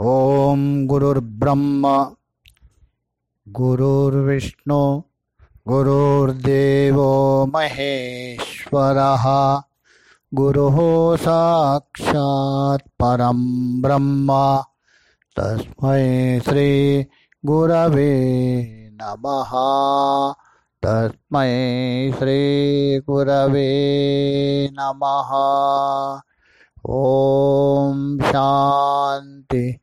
ॐ गुरुर्ब्रह्म, गुरुर्विष्णु, गुरुर्देवो महेश्वरः। गुरुः साक्षात् परं ब्रह्म। तस्मै श्रीगुरवे नमः। तस्मै श्रीगुरवे नमः। ॐ शान्ति।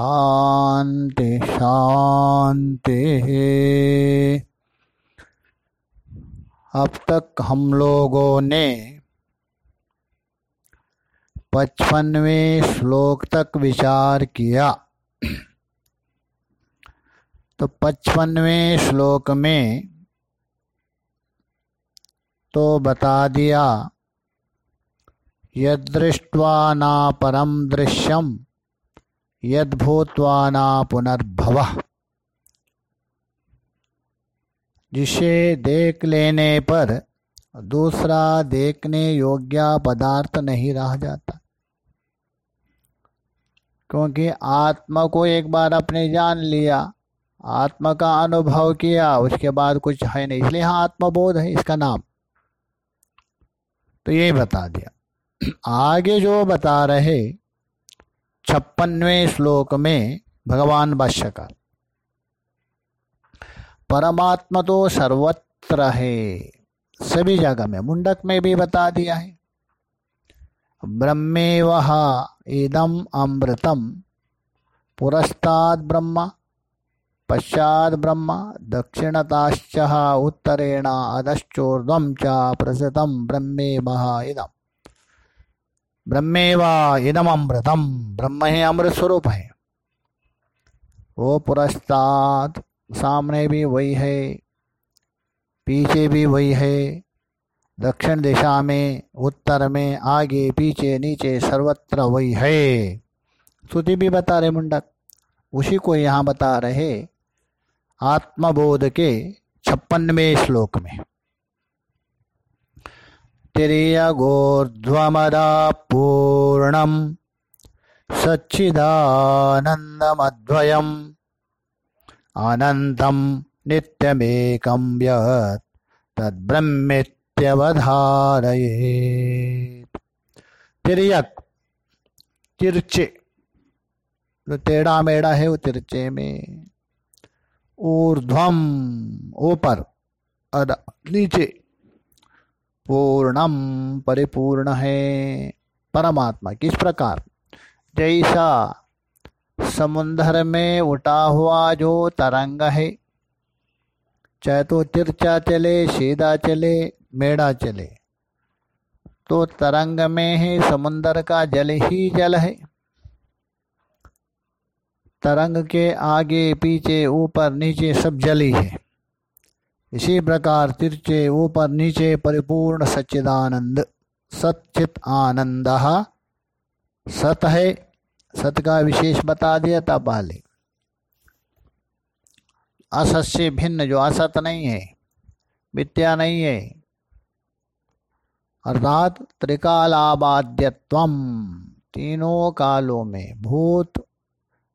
शान्ति शान्ति अब तक हम लोगों ने पचपनवें श्लोक तक विचार किया। तो पचपनवें श्लोक में तो बता दिया, यदृष्ट्वा ना परम दृश्यम। यद्भूत्वा ना पुनर्भव। जिसे देख लेने पर दूसरा देखने योग्य पदार्थ नहीं रह जाता। क्योंकि आत्मा को एक बार अपने जान लिया, आत्मा का अनुभव किया, उसके बाद कुछ है नहीं। इसलिए हाँ आत्मबोध है, इसका नाम। तो यही बता दिया। आगे जो बता रहे छप्पनवें श्लोक में भगवान भाष्यकार। परमात्मा तो सर्वत्र है। सभी जगह में, मुंडक में भी बता दिया है। ब्रह्मे वह इदम अमृतम, पुरस्ताद ब्रह्म पश्चात ब्रह्म, दक्षिणताश्च उत्तरेण अधश्चोर्ध्वं च प्रसृतं ब्रह्मे वह इदम। ब्रह्मेवा इदम अमृतम ब्रह्म ही अमृत स्वरूप है। वो पुरस्ताद सामने भी वही है, पीछे भी वही है, दक्षिण दिशा में, उत्तर में, आगे, पीछे, नीचे, सर्वत्र वही है। श्रुति भी बता रहे मुंडक, उसी को यहाँ बता रहे आत्मबोध के छप्पनवें श्लोक में। तिर्यगोर्ध्वमदा पूर्णं सच्चिदानन्दमद्वयम् अनन्तं यत् तिर्यक। तिरचे। जो है वो तिरचे में। ऊर्ध्वम। ऊपर। अदा नीचे। पूर्णम परिपूर्ण है। परमात्मा, किस प्रकार? जैसा समुंदर में उठा हुआ जो तरंग है, चाहे तो तिरछा चले, सीधा चले, मेढ़ा चले तो तरंग में ही समुंदर का जल ही जल है। तरंग के आगे, पीछे, ऊपर, नीचे सब जल ही है। इसी प्रकार तिरचे ऊपर नीचे परिपूर्ण सच्चिदानंद, सच्चित आनंद सत है सत का विशेष बता दिया था पहले। असत से भिन्न जो असत नहीं है विद्या नहीं है, अर्थात त्रिकालाबाध्यत्व तीनों कालों में भूत,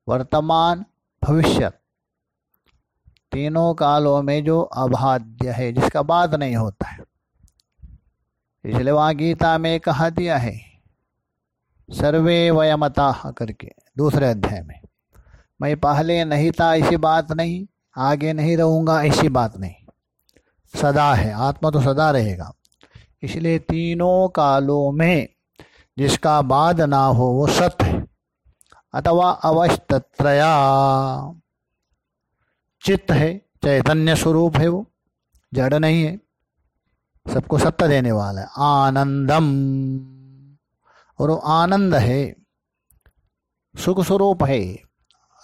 वर्तमान भविष्य तीनों कालों में जो अबाध्य है, जिसका बाद नहीं होता है। इसलिए वहाँ गीता में कहा दिया है, सर्वे वयमता करके, दूसरे अध्याय में। मैं पहले नहीं था, ऐसी बात नहीं, आगे नहीं रहूँगा, ऐसी बात नहीं। सदा है, आत्मा तो सदा रहेगा। इसलिए तीनों कालों में जिसका बाद ना हो, वो सत्य अथवा अवस्तत्रया चित्त है चैतन्य स्वरूप है वो, जड़ नहीं है, सबको सत्य देने वाला है, आनंदम। और वो आनंद है, सुख स्वरूप है।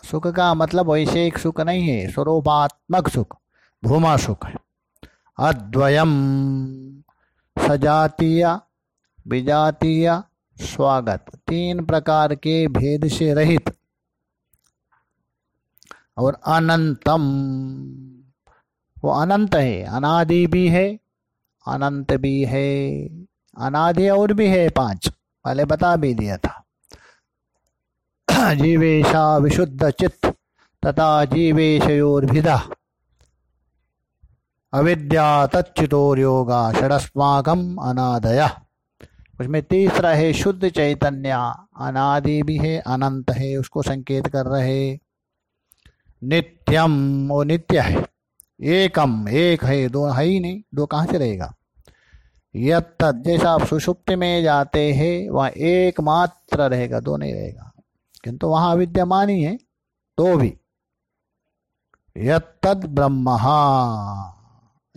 सुख का मतलब वैसे एक सुख नहीं है, स्वरूपात्मक सुख, भूमा सुख है। अद्वयम, सजातीय, विजातीय, स्वागत। तीन प्रकार के भेद से रहित और अनंतम। वो अनंत है, अनादि भी है, अनंत भी है, अनादि और भी है पाँच। पहले बता भी दिया था। जीवेशा विशुद्ध चित्त, तथा जीवेशयोर्भिदा। अविद्या तच्युतोर योगा षडस्माकम अनादया। उसमें तीसरा है शुद्ध चैतन्य। अनादि भी है, अनंत है, उसको संकेत कर रहे नित्यम वो नित्य है। एकम, एक है, दो है ही नहीं, दो कहाँ से रहेगा? यद जैसा आप सुषुप्ति में जाते हैं, वह एकमात्र रहेगा, दो नहीं रहेगा। किंतु वहाँ विद्यमान ही है तो भी। यद ब्रह्म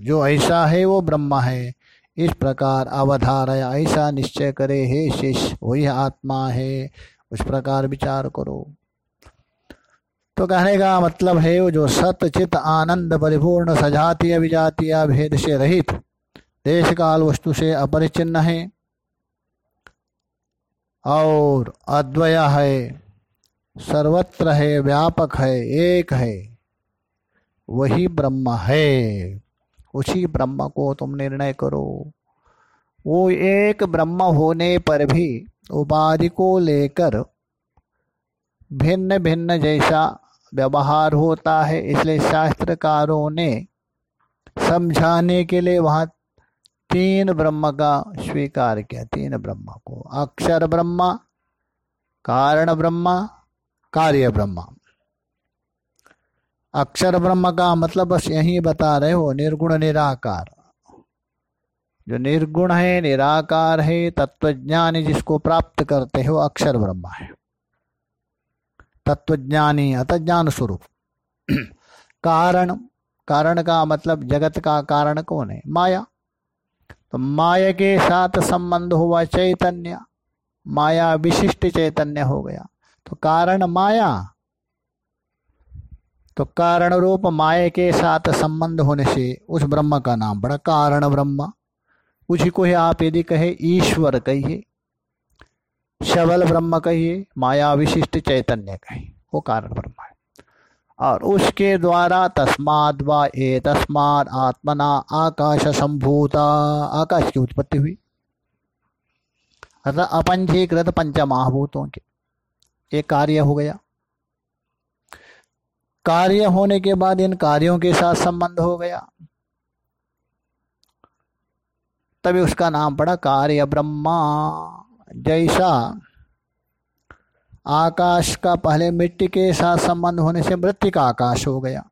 जो ऐसा है वो ब्रह्म है। इस प्रकार अवधारय ऐसा निश्चय करे, हे शिष्य, वही आत्मा है। उस प्रकार विचार करो। तो कहने का मतलब है, वो जो सत, चित, आनंद, परिपूर्ण, सजातीय, विजातीय भेद से रहित देश काल वस्तु से अपरिचिन्न है, और अद्वय है, सर्वत्र है, व्यापक है, एक है, वही ब्रह्म है। उसी ब्रह्म को तुम निर्णय करो। वो एक ब्रह्म होने पर भी उपाधि को लेकर भिन्न भिन्न जैसा व्यवहार होता है, इसलिए शास्त्रकारों ने समझाने के लिए वहाँ तीन ब्रह्म का स्वीकार किया। तीन ब्रह्म को, अक्षर ब्रह्मा, कारण ब्रह्मा, कार्य ब्रह्मा। अक्षर ब्रह्म का मतलब बस यही बता रहे हो, निर्गुण निराकार। जो निर्गुण है, निराकार है, तत्वज्ञानी जिसको प्राप्त करते हो, अक्षर ब्रह्म है। तत्वज्ञानी अत ज्ञान स्वरूप कारण कारण का मतलब जगत का कारण कौन है? माया। तो माया के साथ संबंध हुआ चैतन्य, माया विशिष्ट चैतन्य हो गया। तो कारण माया। तो कारण रूप माया के साथ संबंध होने से उस ब्रह्म का नाम बड़ा कारण ब्रह्म। उसी को ही आप यदि कहे ईश्वर कहिए। शबल ब्रह्म कहिए माया विशिष्ट चैतन्य कहिए वो कारण ब्रह्म है। और उसके द्वारा तस्माद व ए तस्माद आत्मना आकाश संभूता आकाश की उत्पत्ति हुई। अर्थात अपंजीकृत पंच महाभूतों के, एक कार्य हो गया। कार्य होने के बाद इन कार्यों के साथ संबंध हो गया। तभी उसका नाम पड़ा कार्य ब्रह्मा। जैसा आकाश का पहले मिट्टी के साथ संबंध होने से मृत्यु का आकाश हो गया।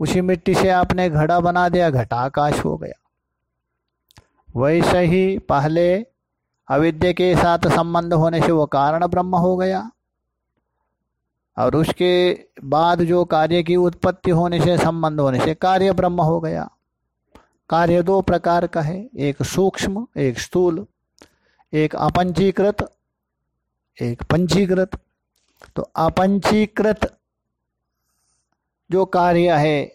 उसी मिट्टी से आपने घड़ा बना दिया घटा आकाश हो गया। वैसे ही पहले अविद्या के साथ संबंध होने से वो कारण ब्रह्म हो गया और उसके बाद जो कार्य की उत्पत्ति होने से संबंध होने से कार्य ब्रह्म हो गया। कार्य दो प्रकार का है, एक सूक्ष्म, एक स्थूल। एक अपंचीकृत एक पंचीकृत तो अपंचीकृत जो कार्य है,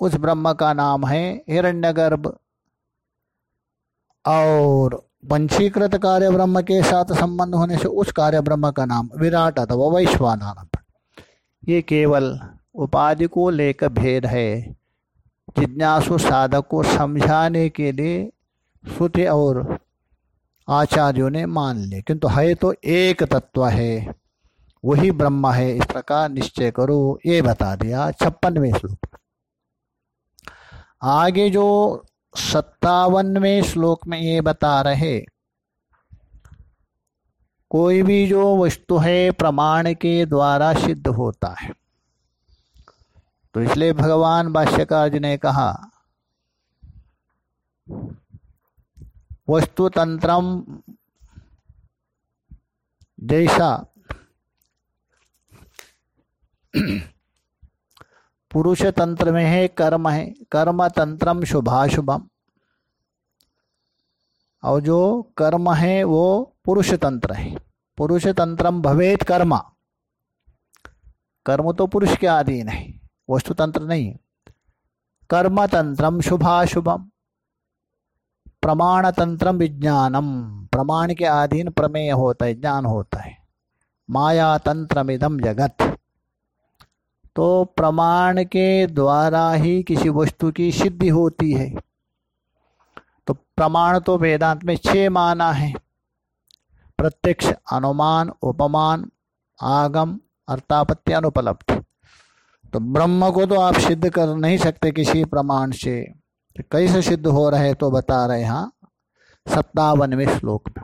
उस ब्रह्म का नाम है हिरण्यगर्भ। और पंचीकृत कार्य ब्रह्म के साथ संबंध होने से उस कार्य ब्रह्म का नाम विराट अथवा वैश्वानान ये केवल उपाधि को लेकर भेद है। जिज्ञासु साधक को समझाने के लिए श्रुति और आचार्यों ने मान लिए किंतु है तो एक तत्व है, वही ब्रह्म है। इस प्रकार निश्चय करो, ये बता दिया छप्पनवें श्लोक। आगे जो सत्तावनवें श्लोक में ये बता रहे, कोई भी जो वस्तु है प्रमाण के द्वारा सिद्ध होता है। तो इसलिए भगवान भाष्यकार जी ने कहा वस्तु तंत्रम जैसा पुरुष तंत्र में है, कर्म है कर्म तंत्रम शुभाशुभम। और जो कर्म है, वो पुरुष तंत्र है। पुरुष तंत्रम भवेत कर्मा। कर्म तो पुरुष के अधीन है वस्तु तंत्र नहीं कर्म तंत्रम शुभाशुभम। प्रमाण तंत्रम विज्ञानम प्रमाण के अधीन प्रमेय होता है ज्ञान होता। है माया तंत्रमिदम जगत। तो प्रमाण के द्वारा ही किसी वस्तु की सिद्धि होती है। तो प्रमाण तो वेदांत में छह माना है। प्रत्यक्ष, अनुमान, उपमान, आगम अर्थापत्ति अनुपलब्ध। तो ब्रह्म को तो आप सिद्ध कर नहीं सकते किसी प्रमाण से। कैसे सिद्ध हो रहे तो बता रहे हाँ सत्तावनवें श्लोक में।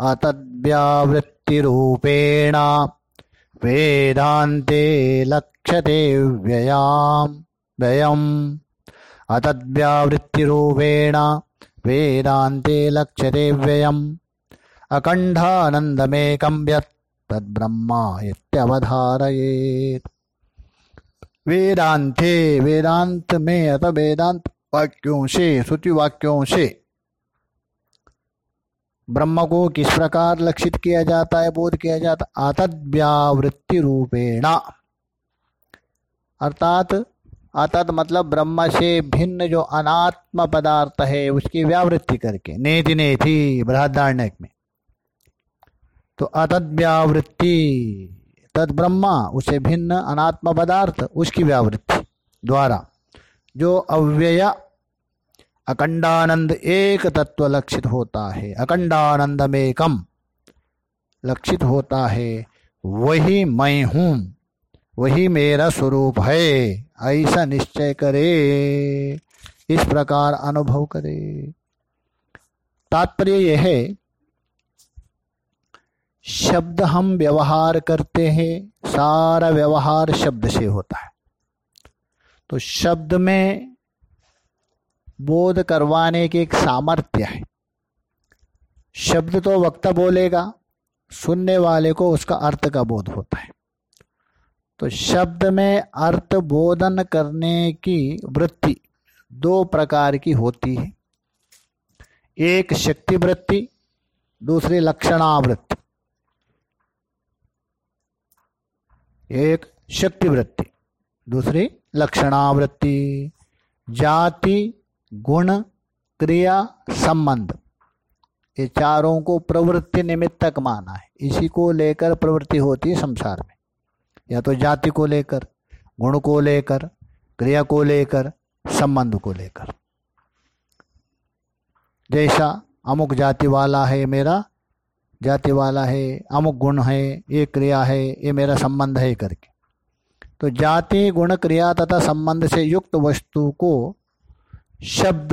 अतद्व्यावृत्तिरूपेण वेदान्ते लक्ष्यते व्ययाम्। व्ययम् अतद्व्यावृत्तिरूपेण वेदान्ते लक्ष्यते व्ययम् अखण्डानन्दमेकं यत् तद्ब्रह्मा इत्यवधारयेत्। वेदांते वेदांत में अथवा वेदांत वाक्यों से श्रुति वाक्यों से ब्रह्म को किस प्रकार लक्षित किया जाता है, बोध किया जाता आतद व्यावृत्ति रूपेण अर्थात अतत मतलब ब्रह्म से भिन्न जो अनात्म पदार्थ है, उसकी व्यावृत्ति करके, नेति नेति बृहदारण्य में। तो अतद व्यावृत्ति तद ब्रह्मा उसे भिन्न अनात्म पदार्थ, उसकी व्यावृत्ति द्वारा, जो अव्यय, अखंडानंद एक तत्व लक्षित होता है। अखंडानंद में कम लक्षित होता है। वही मैं हूँ, वही मेरा स्वरूप है। ऐसा निश्चय करे, इस प्रकार अनुभव करे। तात्पर्य यह है शब्द हम व्यवहार करते हैं, सारा व्यवहार शब्द से होता है। तो शब्द में बोध करवाने की एक सामर्थ्य है। शब्द तो वक्ता बोलेगा, सुनने वाले को उसका अर्थ का बोध होता है। तो शब्द में अर्थ बोधन करने की वृत्ति दो प्रकार की होती है। एक शक्ति वृत्ति, दूसरी लक्षणावृत्ति। एक शक्ति वृत्ति दूसरी लक्षणावृत्ति, जाति, गुण, क्रिया, संबंध। ये चारों को प्रवृत्ति निमित्तक माना है। इसी को लेकर प्रवृत्ति होती है संसार में। या तो जाति को लेकर, गुण को लेकर, क्रिया को लेकर, संबंध को लेकर। जैसा अमुक जाति वाला है मेरा जाति वाला है, अमुक गुण है, ये क्रिया है, ये मेरा संबंध है करके। तो जाति गुण क्रिया तथा संबंध से युक्त वस्तु को शब्द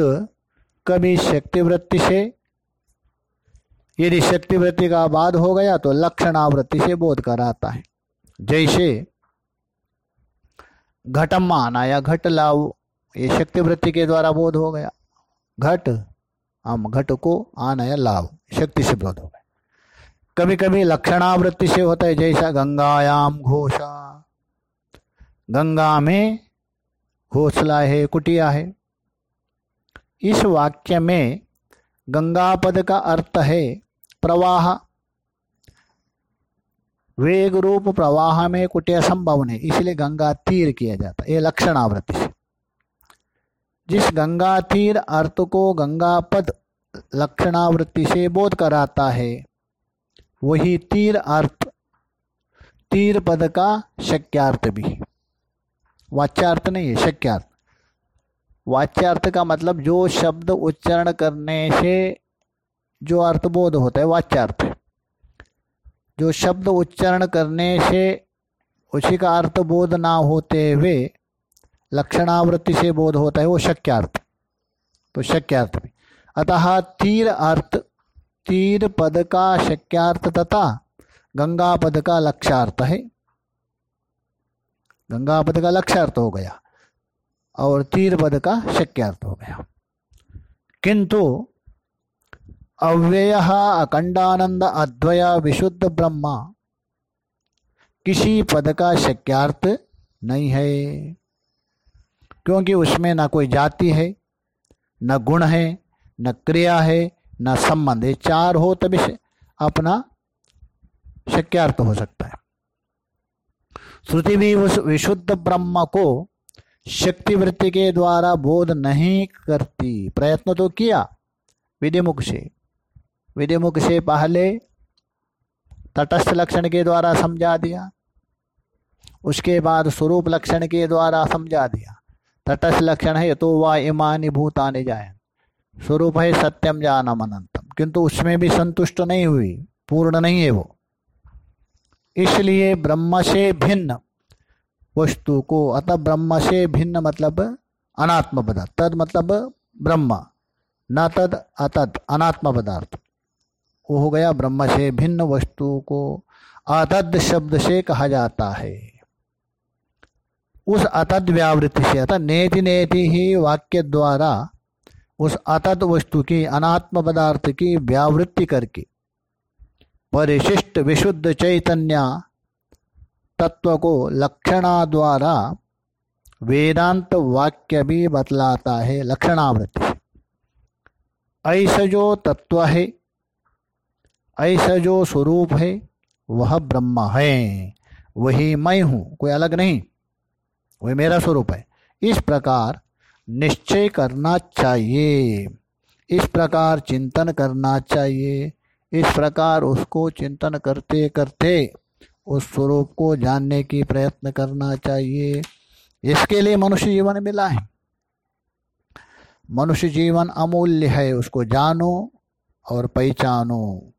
कभी शक्ति वृत्ति से, यदि शक्तिवृत्ति का बाद हो गया तो लक्षणावृत्ति से बोध कराता है। जैसे घटम आना या घट लाओ ये शक्तिवृत्ति के द्वारा बोध हो गया। घट, हम घट को आना या लाओ शक्ति से बोध हो गया। कभी कभी लक्षणावृत्ति से होता है, जैसा गंगायाम घोषा। गंगा में घोसला है, कुटिया है। इस वाक्य में गंगा पद का अर्थ है प्रवाह। वेग रूप प्रवाह में कुटिया संभव नहीं, इसलिए गंगा तीर किया जाता है, ये लक्षणावृत्ति से। जिस गंगा तीर अर्थ को गंगा पद लक्षणावृत्ति से बोध कराता है वही तीर अर्थ, तीर पद का शक्यार्थ भी। वाच्यार्थ नहीं है, शक्यार्थ। वाच्यार्थ का मतलब जो शब्द उच्चारण करने से जो अर्थबोध होता है, वाच्यार्थ। जो शब्द उच्चारण करने से उसी का अर्थबोध ना होते हुए लक्षणावृत्ति से बोध होता है, वो शक्यार्थ। तो शक्यार्थ भी। अतः तीर अर्थ तीर पद का शक्यार्थ तथा गंगा पद का लक्ष्यार्थ है। गंगा पद का लक्ष्यार्थ हो गया और तीर पद का शक्यार्थ हो गया। किंतु अव्यय अखंडानंद अद्वय विशुद्ध ब्रह्मा किसी पद का शक्यार्थ नहीं है। क्योंकि उसमें ना कोई जाति है, न गुण है, न क्रिया है न संबंध है चार हो तभी अपना शक्यार्थ हो सकता है। श्रुति भी उस विशुद्ध ब्रह्म को शक्ति वृत्ति के द्वारा बोध नहीं करती। प्रयत्न तो किया विधिमुख से। विधिमुख से पहले तटस्थ लक्षण के द्वारा समझा दिया। उसके बाद स्वरूप लक्षण के द्वारा समझा दिया। तटस्थ लक्षण है तो वह इमानी भूतानि जाए स्वरूप है सत्यम जानम अनंतम किंतु उसमें भी संतुष्ट नहीं हुई, पूर्ण नहीं है वो। इसलिए ब्रह्म से भिन्न वस्तु को, अतः ब्रह्म से भिन्न मतलब अनात्म पदार्थ, तद मतलब ब्रह्म, न तद अतद, अनात्म पदार्थ। वो हो गया ब्रह्म से भिन्न वस्तु को, अतद शब्द से कहा जाता है। उस अतद व्यावृत्ति से, अतः नेति नेति ही वाक्य द्वारा उस अतद वस्तु की, अनात्म पदार्थ की व्यावृत्ति करके। परिशिष्ट विशुद्ध चैतन्य तत्व को लक्षणा द्वारा वेदांत वाक्य भी बतलाता है, लक्षणावृत्ति। ऐसा जो तत्व है, ऐसा जो स्वरूप है, वह ब्रह्म है। वही मैं हूँ, कोई अलग नहीं, वही मेरा स्वरूप है। इस प्रकार निश्चय करना चाहिए। इस प्रकार चिंतन करना चाहिए। इस प्रकार उसको चिंतन करते करते उस स्वरूप को जानने की प्रयत्न करना चाहिए। इसके लिए मनुष्य जीवन मिला है। मनुष्य जीवन अमूल्य है। उसको जानो और पहचानो।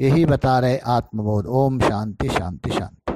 यही बता रहे आत्मबोध। ओम शांति शांति शांति।